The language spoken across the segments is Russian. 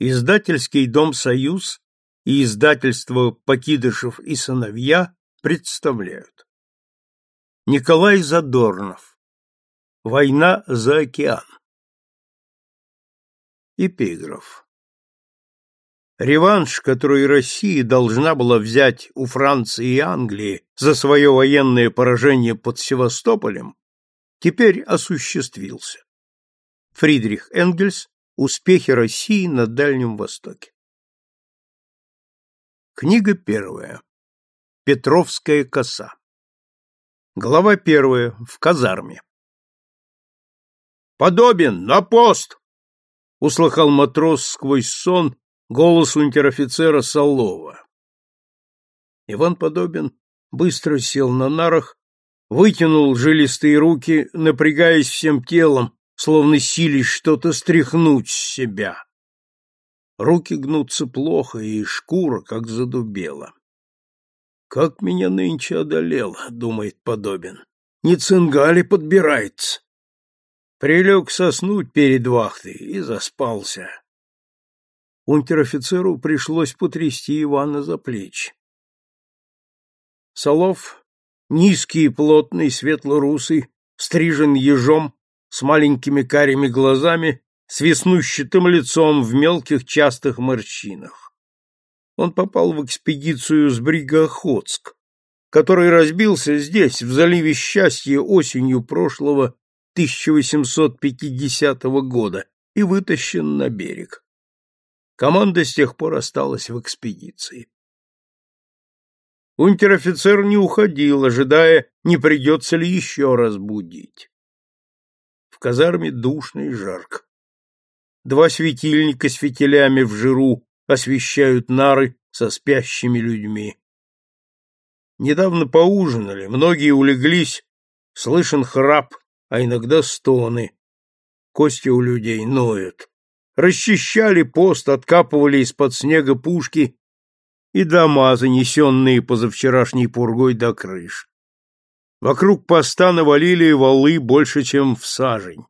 Издательский дом «Союз» и издательство «Покидышев и сыновья» представляют. Николай Задорнов. Война за океан. Эпиграф. Реванш, который Россия должна была взять у Франции и Англии за свое военное поражение под Севастополем, теперь осуществился. Фридрих Энгельс Успехи России на Дальнем Востоке. Книга первая. Петровская коса. Глава первая. В казарме. «Подобен! На пост!» — услыхал матрос сквозь сон голос унтер-офицера Солова. Иван Подобин быстро сел на нарах, вытянул жилистые руки, напрягаясь всем телом, словно сились что-то стряхнуть с себя. Руки гнутся плохо, и шкура как задубела. «Как меня нынче одолело», — думает Подобин. «Не цингали подбирается». Прилег соснуть перед вахтой и заспался. Унтер-офицеру пришлось потрясти Ивана за плечи. Солов, низкий плотный, светло-русый, стрижен ежом, с маленькими карими глазами, с веснущатым лицом в мелких частых морщинах. Он попал в экспедицию с брига Охотск, который разбился здесь, в заливе Счастья, осенью прошлого 1850 года и вытащен на берег. Команда с тех пор осталась в экспедиции. Унтер-офицер не уходил, ожидая, не придется ли еще раз будить. В казарме душно и жарко. Два светильника с фитилями в жиру освещают нары со спящими людьми. Недавно поужинали, многие улеглись, слышен храп, а иногда стоны. Кости у людей ноют. Расчищали пост, откапывали из-под снега пушки и дома, занесенные позавчерашней пургой до крыш. Вокруг поста навалили валы больше, чем в сажень.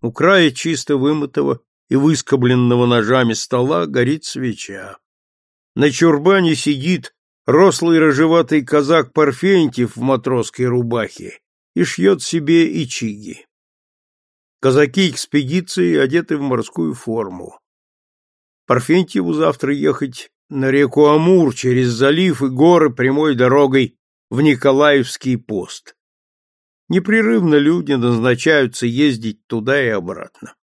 У края чисто вымытого и выскобленного ножами стола горит свеча. На чурбане сидит рослый рыжеватый казак Парфентьев в матросской рубахе и шьет себе ичиги. Казаки экспедиции одеты в морскую форму. Парфентьеву завтра ехать на реку Амур через залив и горы прямой дорогой в Николаевский пост. Непрерывно люди назначаются ездить туда и обратно.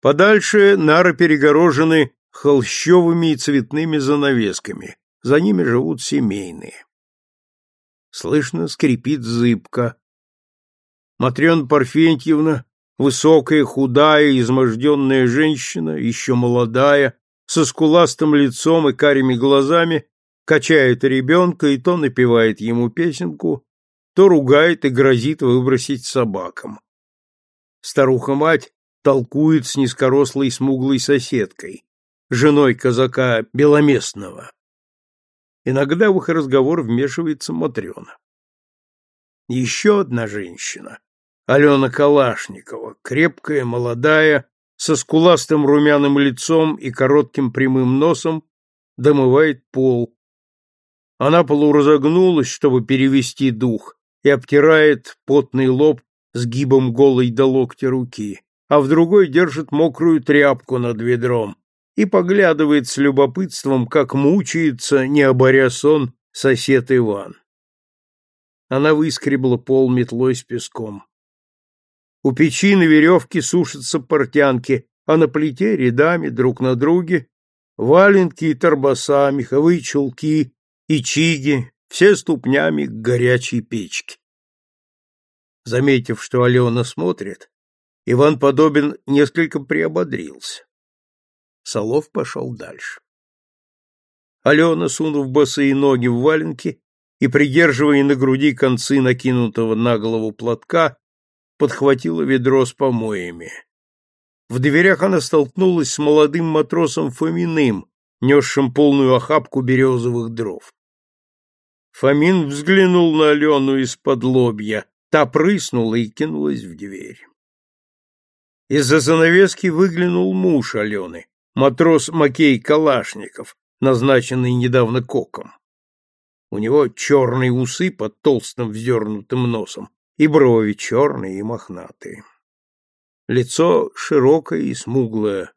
Подальше нары перегорожены холщовыми и цветными занавесками, за ними живут семейные. Слышно, скрипит зыбка. Матрена Парфентьевна, высокая, худая, изможденная женщина, еще молодая, со скуластым лицом и карими глазами, качает ребенка и то напевает ему песенку, то ругает и грозит выбросить собакам. Старуха-мать толкует с низкорослой смуглой соседкой, женой казака Беломестного. Иногда в их разговор вмешивается Матрена. Еще одна женщина, Алена Калашникова, крепкая, молодая, со скуластым румяным лицом и коротким прямым носом, домывает пол, она полуразогнулась, чтобы перевести дух, и обтирает потный лоб сгибом голой до локтя руки, а в другой держит мокрую тряпку над ведром и поглядывает с любопытством, как мучается, не оборя сон, сосед Иван. Она выскребла пол метлой с песком. У печи на веревке сушатся портянки, а на плите рядами друг на друге валенки и торбоса, меховые чулки, и чиги, все ступнями к горячей печке. Заметив, что Алена смотрит, Иван Подобин несколько приободрился. Солов пошел дальше. Алена, сунув босые ноги в валенки и придерживая на груди концы накинутого на голову платка, подхватила ведро с помоями. В дверях она столкнулась с молодым матросом Фоминым, несшим полную охапку березовых дров. Фомин взглянул на Алену из-под лобья. Та прыснула и кинулась в дверь. Из-за занавески выглянул муж Алены, матрос Макей Калашников, назначенный недавно коком. У него черные усы под толстым вздернутым носом и брови черные и мохнатые. Лицо широкое и смуглое.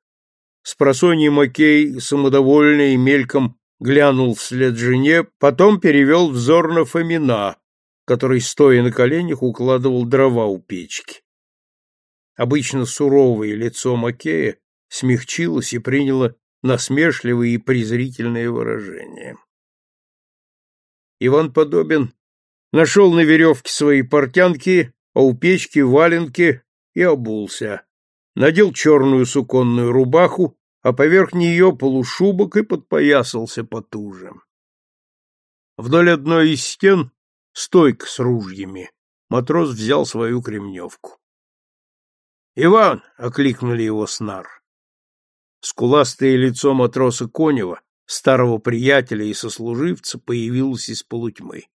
Спросонья Макей, самодовольный и мельком, глянул вслед жене, потом перевел взор на Фомина, который, стоя на коленях, укладывал дрова у печки. Обычно суровое лицо Макея смягчилось и приняло насмешливое и презрительное выражение. Иван Подобин нашел на веревке свои портянки, а у печки валенки и обулся. Надел черную суконную рубаху, а поверх нее полушубок и подпоясался потуже. Вдоль одной из стен стойка с ружьями. Матрос взял свою кремневку. «Иван!» — окликнули его снар. Скуластое лицо матроса Конева, старого приятеля и сослуживца, появилось из полутьмы.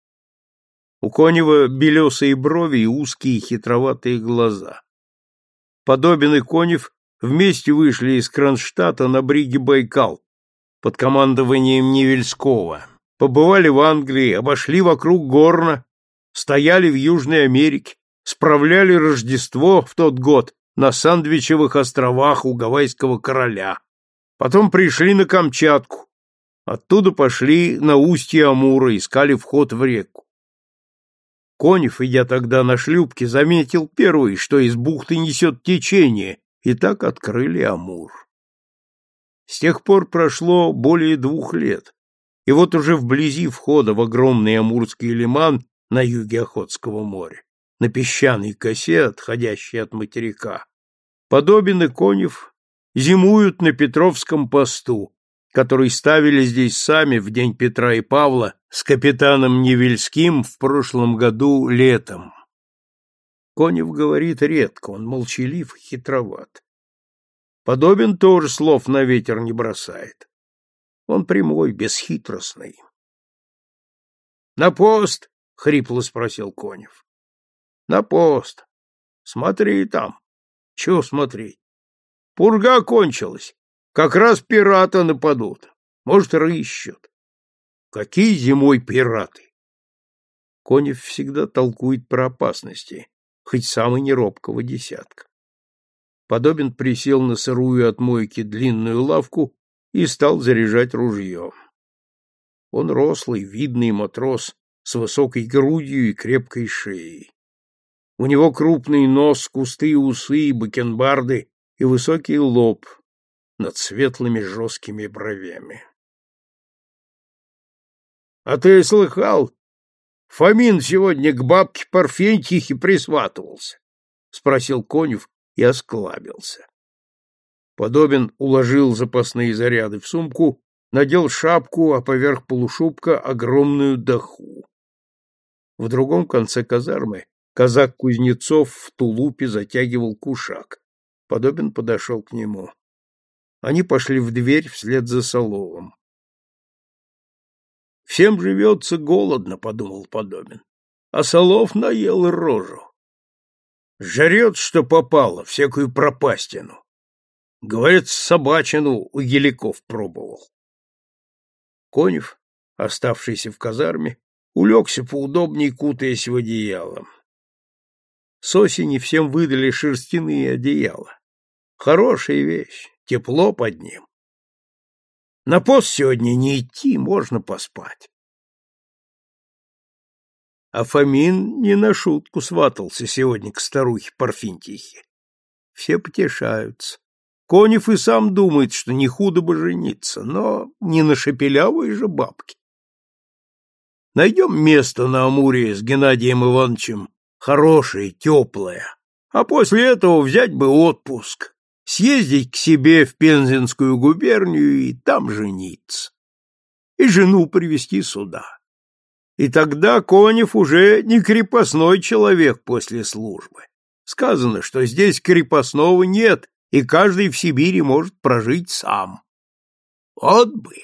У Конева белесые брови и узкие хитроватые глаза. Подобен и Конев вместе вышли из Кронштадта на бриге Байкал под командованием Невельского. Побывали в Англии, обошли вокруг Горна, стояли в Южной Америке, справляли Рождество в тот год на Сандвичевых островах у Гавайского короля. Потом пришли на Камчатку. Оттуда пошли на устье Амура, искали вход в реку. Конев, идя тогда на шлюпке, заметил первый, что из бухты несет течение, и так открыли Амур. С тех пор прошло более двух лет, и вот уже вблизи входа в огромный Амурский лиман на юге Охотского моря на песчаной косе, отходящей от материка, Подобен и Конев зимуют на Петровском посту, который ставили здесь сами в день Петра и Павла с капитаном Невельским в прошлом году летом. Конев говорит редко, он молчалив и хитроват. Подобен тоже слов на ветер не бросает. Он прямой, бесхитростный. — На пост? — хрипло спросил Конев. На пост. Смотри там. Чего смотреть? Пурга кончилась. Как раз пираты нападут. Может, рыщут. Какие зимой пираты? Конев всегда толкует про опасности, хоть самый неробкого десятка. Подобен присел на сырую от мойки длинную лавку и стал заряжать ружье. Он рослый, видный матрос с высокой грудью и крепкой шеей. У него крупный нос, густые усы, бакенбарды и высокий лоб над светлыми жесткими бровями. — А ты слыхал? Фомин сегодня к бабке Парфентьихе присватывался, — спросил Конев и осклабился. Подобин уложил запасные заряды в сумку, надел шапку, а поверх полушубка огромную даху. В другом конце казармы Казак Кузнецов в тулупе затягивал кушак. Подобин подошел к нему. Они пошли в дверь вслед за Соловым. «Всем живется голодно», — подумал Подобин. А Солов наел рожу. Жрет, что попало, всякую пропастину. Говорит, собачину у Еликов пробовал. Конев, оставшийся в казарме, улегся поудобнее, кутаясь в одеяло. С осени всем выдали шерстяные одеяла. Хорошая вещь, тепло под ним. На пост сегодня не идти, можно поспать. А Фомин не на шутку сватался сегодня к старухе Парфинтихе. Все потешаются. Конев и сам думает, что не худо бы жениться, но не на шепелявой же бабке. Найдем место на Амуре с Геннадием Ивановичем хорошее, теплое, а после этого взять бы отпуск, съездить к себе в Пензенскую губернию и там жениться. И жену привести сюда. И тогда Конев уже не крепостной человек после службы. Сказано, что здесь крепостного нет, и каждый в Сибири может прожить сам. Вот бы!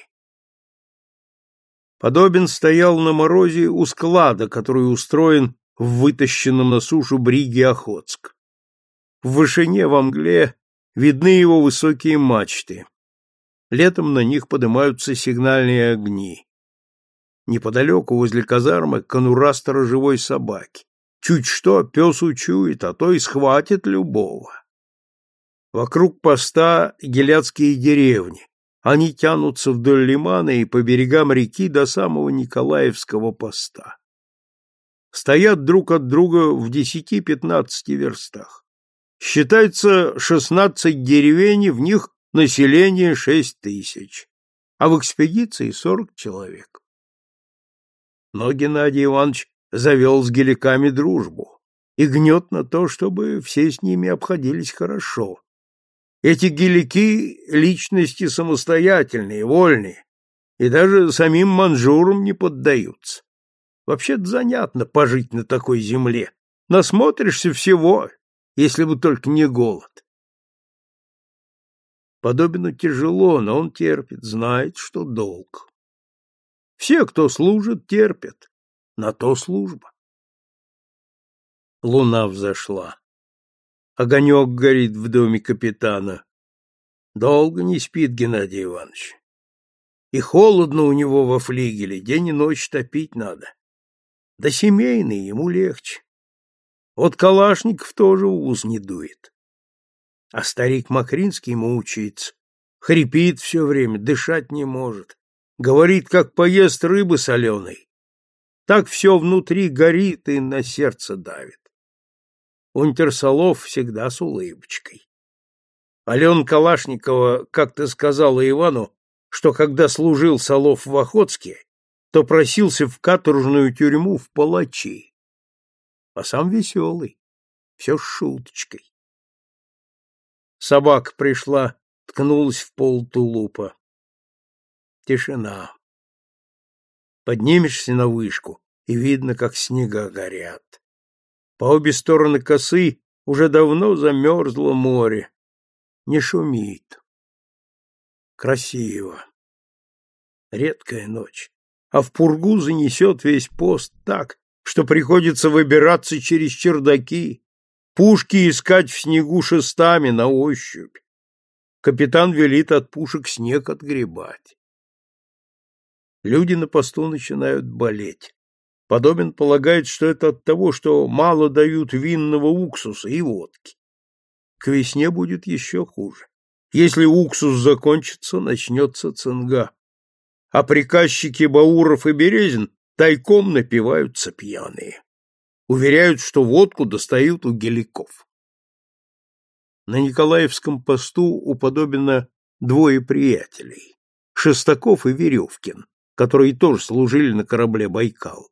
Подобен стоял на морозе у склада, который устроен в вытащенном на сушу бриге Охотск. В вышине во мгле видны его высокие мачты. Летом на них поднимаются сигнальные огни. Неподалеку, возле казармы, конура сторожевой собаки. Чуть что, пес учует, а то и схватит любого. Вокруг поста геляцкие деревни. Они тянутся вдоль лимана и по берегам реки до самого Николаевского поста. Стоят друг от друга в десяти-пятнадцати верстах. Считается шестнадцать деревень, в них население шесть тысяч, а в экспедиции сорок человек. Но Геннадий Иванович завел с геликами дружбу и гнет на то, чтобы все с ними обходились хорошо. Эти гелики — личности самостоятельные, вольные, и даже самим манжурам не поддаются. Вообще-то занятно пожить на такой земле. Насмотришься всего, если бы только не голод. Подобину тяжело, но он терпит, знает, что долг. Все, кто служит, терпят. На то служба. Луна взошла. Огонек горит в доме капитана. Долго не спит Геннадий Иванович. И холодно у него во флигеле, день и ночь топить надо. Да семейный ему легче. Вот Калашников тоже ус не дует. А старик Макринский мучается, хрипит все время, дышать не может. Говорит, как поест рыбы соленой. Так все внутри горит и на сердце давит. Унтерсолов всегда с улыбочкой. Алена Калашникова как-то сказала Ивану, что когда служил Солов в Охотске, то просился в каторжную тюрьму в палачи. А сам веселый, все с шуточкой. Собака пришла, ткнулась в пол тулупа. Тишина. Поднимешься на вышку, и видно, как снега горят. По обе стороны косы уже давно замерзло море. Не шумит. Красиво. Редкая ночь. А в пургу занесет весь пост так, что приходится выбираться через чердаки, пушки искать в снегу шестами на ощупь. Капитан велит от пушек снег отгребать. Люди на посту начинают болеть. Подобен полагает, что это от того, что мало дают винного уксуса и водки. К весне будет еще хуже. Если уксус закончится, начнется цинга. А приказчики Бауров и Березин тайком напиваются пьяные. Уверяют, что водку достают у геликов. На Николаевском посту уподобено двое приятелей — Шестаков и Веревкин, которые тоже служили на корабле «Байкал».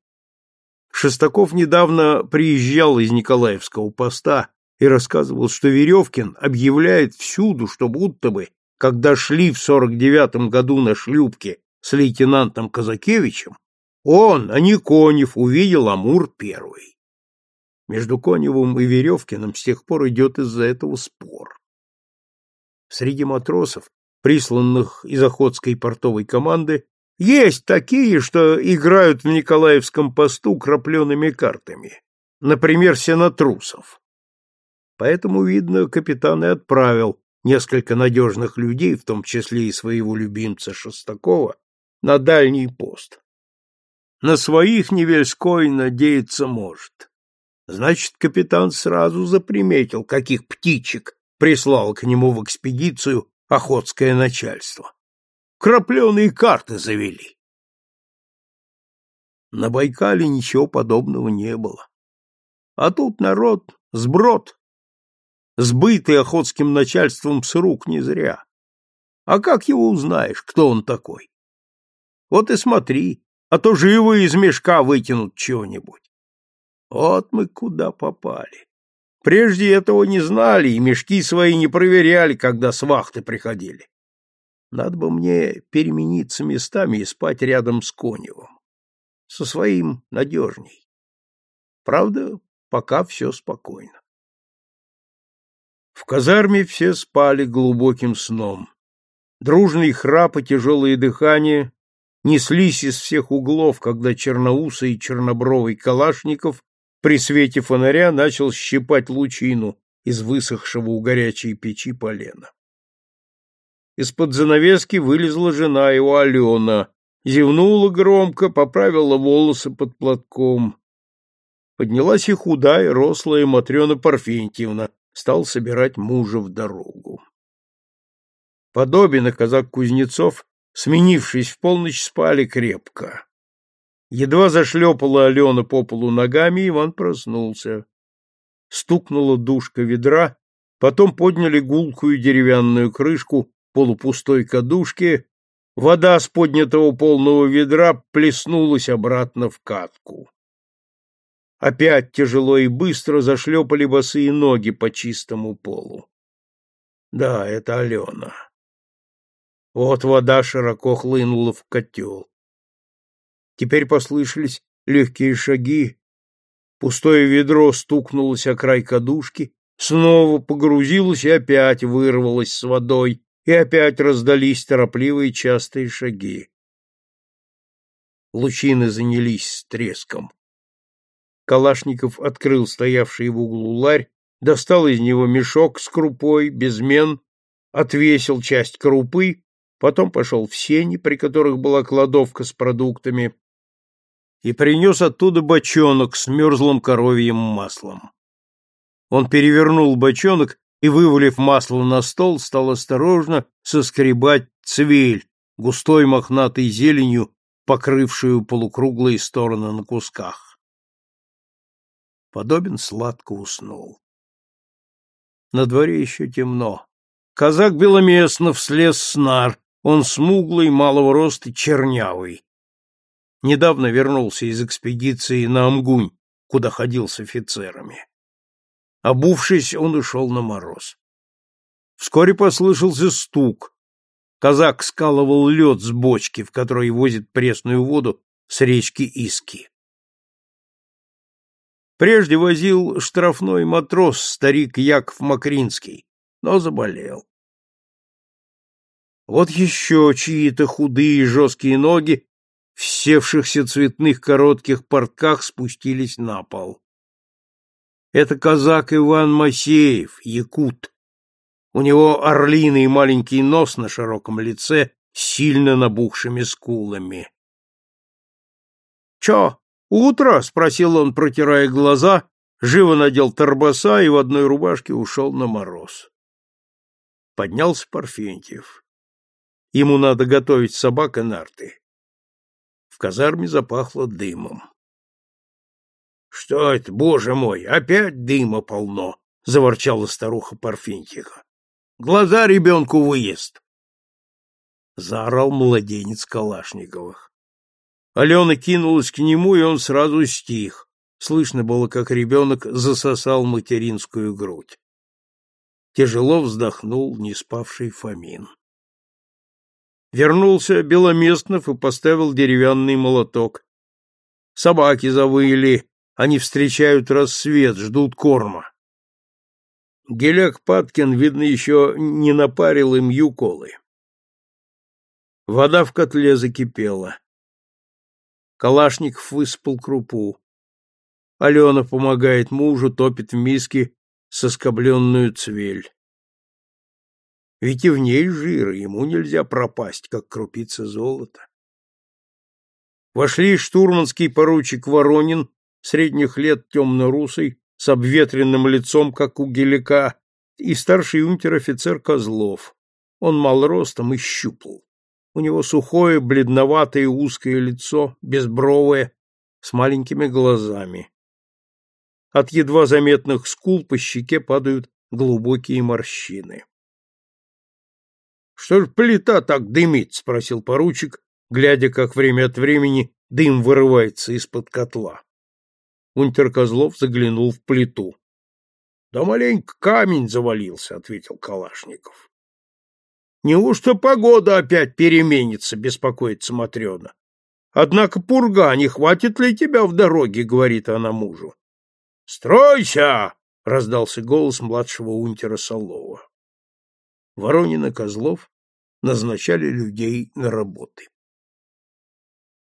Шестаков недавно приезжал из Николаевского поста и рассказывал, что Веревкин объявляет всюду, что будто бы, когда шли в сорок девятом году на шлюпке с лейтенантом Казакевичем, он, а не Конев, увидел Амур первый. Между Коневым и Веревкиным с тех пор идет из-за этого спор. Среди матросов, присланных из Охотской портовой команды, есть такие, что играют в Николаевском посту крапленными картами, например, сенатрусов. Поэтому, видно, капитан и отправил несколько надежных людей, в том числе и своего любимца Шестакова, на дальний пост. На своих Невельской надеяться может. Значит, капитан сразу заприметил, каких птичек прислал к нему в экспедицию охотское начальство. Крапленые карты завели. На Байкале ничего подобного не было. А тут народ сброд, сбытый охотским начальством с рук не зря. А как его узнаешь, кто он такой? Вот и смотри, а то живо из мешка вытянут чего-нибудь. Вот мы куда попали. Прежде этого не знали и мешки свои не проверяли, когда с вахты приходили. Надо бы мне перемениться местами и спать рядом с Коневым. Со своим надежней. Правда, пока все спокойно. В казарме все спали глубоким сном. Дружный храп и тяжелое дыхание неслись из всех углов, когда черноусый и чернобровый Калашников при свете фонаря начал щипать лучину из высохшего у горячей печи полена. Из-под занавески вылезла жена его Алена, зевнула громко, поправила волосы под платком. Поднялась и худая, рослая Матрена Парфентьевна, стал собирать мужа в дорогу. Подобен и казак Кузнецов, сменившись в полночь, спали крепко. Едва зашлепала Алена по полу ногами, Иван проснулся. Стукнула душка ведра, потом подняли гулкую деревянную крышку полупустой кадушки, вода с поднятого полного ведра плеснулась обратно в катку. Опять тяжело и быстро зашлепали босые ноги по чистому полу. Да, это Алена. Вот вода широко хлынула в котел. Теперь послышались легкие шаги. Пустое ведро стукнулось о край кадушки, снова погрузилось и опять вырвалось с водой, и опять раздались торопливые частые шаги. Лучины занялись треском. Калашников открыл стоявший в углу ларь, достал из него мешок с крупой, безмен, отвесил часть крупы, потом пошел в сени, при которых была кладовка с продуктами, и принес оттуда бочонок с мерзлым коровьим маслом. Он перевернул бочонок и, вывалив масло на стол, стал осторожно соскребать цвель, густой мохнатой зеленью, покрывшую полукруглые стороны на кусках. Подобен сладко уснул. На дворе еще темно. Казак Беломеснов слез с нар, он смуглый, малого роста, чернявый. Недавно вернулся из экспедиции на Амгунь, куда ходил с офицерами. Обувшись, он ушел на мороз. Вскоре послышался стук. Казак скалывал лед с бочки, в которой возит пресную воду с речки Иски. Прежде возил штрафной матрос, старик Яков Макринский, но заболел. Вот еще чьи-то худые жесткие ноги в севшихся цветных коротких портках спустились на пол. Это казак Иван Масеев, якут. У него орлиный маленький нос на широком лице с сильно набухшими скулами. — Чё, утро? — спросил он, протирая глаза, живо надел торбоса и в одной рубашке ушел на мороз. Поднялся Парфентьев. Ему надо готовить собак и нарты. В казарме запахло дымом. Что это, боже мой, опять дыма полно, заворчала старуха Парфентьева. Глаза ребенку выезд. Заорал младенец Калашниковых. Алена кинулась к нему, и он сразу стих. Слышно было, как ребенок засосал материнскую грудь. Тяжело вздохнул не спавший Фомин. Вернулся Беломестнов и поставил деревянный молоток. Собаки завыли, они встречают рассвет, ждут корма. Геляк Паткин, видно, еще не напарил им юколы. Вода в котле закипела. Калашников выспал крупу. Алена помогает мужу, топит в миске соскобленную цвель. Ведь и в ней жир, ему нельзя пропасть, как крупица золота. Вошли штурманский поручик Воронин, средних лет темно-русый, с обветренным лицом, как у гелика, и старший унтер-офицер Козлов. Он мал ростом и щупал. У него сухое, бледноватое узкое лицо, безбровое, с маленькими глазами. От едва заметных скул по щеке падают глубокие морщины. Что ж плита так дымит? спросил поручик, глядя, как время от времени дым вырывается из-под котла. Унтер Козлов заглянул в плиту. Да маленько камень завалился, ответил Калашников. Неужто погода опять переменится, беспокоится Матрена. Однако пурга, не хватит ли тебя в дороге, говорит она мужу. Стройся! раздался голос младшего унтера Солова. Воронин и Козлов назначали людей на работы.